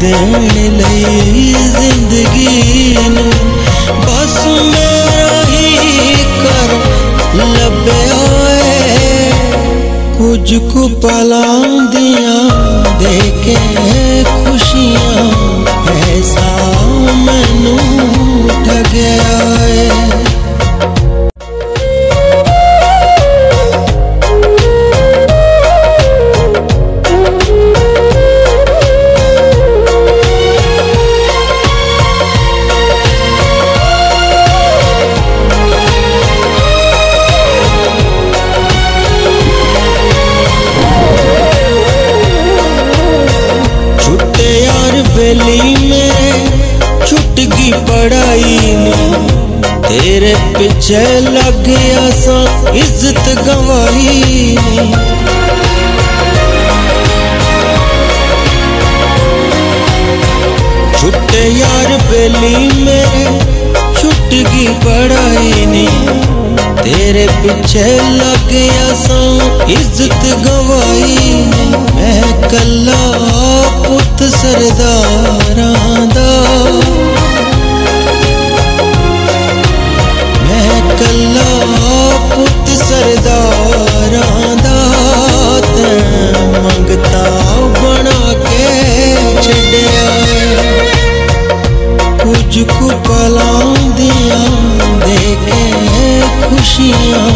ਦੇਣ ਲਈ ਜ਼ਿੰਦਗੀ ਨੂੰ ਬਸ ਮੇਰਾ ਹੀ ਕਰ ਲੱਭਿਆ ਏ ਕੁਝ ਕੁ ਪਲਾਂ ਦੀਆਂ ਦੇ गली में छुटकी पढ़ाई तेरे पीछे लग गया सा इज़्ज़त गवाई छुट्टे यार बेली में छुटकी पढ़ाई नी। तेरे पीछे लग गया सा इज़्ज़त गवाई मैं कल्ला ਪੁੱਤ ਸਰਦਾਰਾਂ ਦਾ। ਮੈਂ ਕੱਲਾ ਪੁੱਤ ਸਰਦਾਰਾਂ ਦਾ। ਤੈਂ ਮੰਗਤਾ ਬਣਾ ਕੇ ਛੱਡਿਆ। ਕੁਝ ਕੁ ਪਲਾਂ ਦੀਆਂ ਦੇ ਕੇ ਖੁਸ਼ੀਆਂ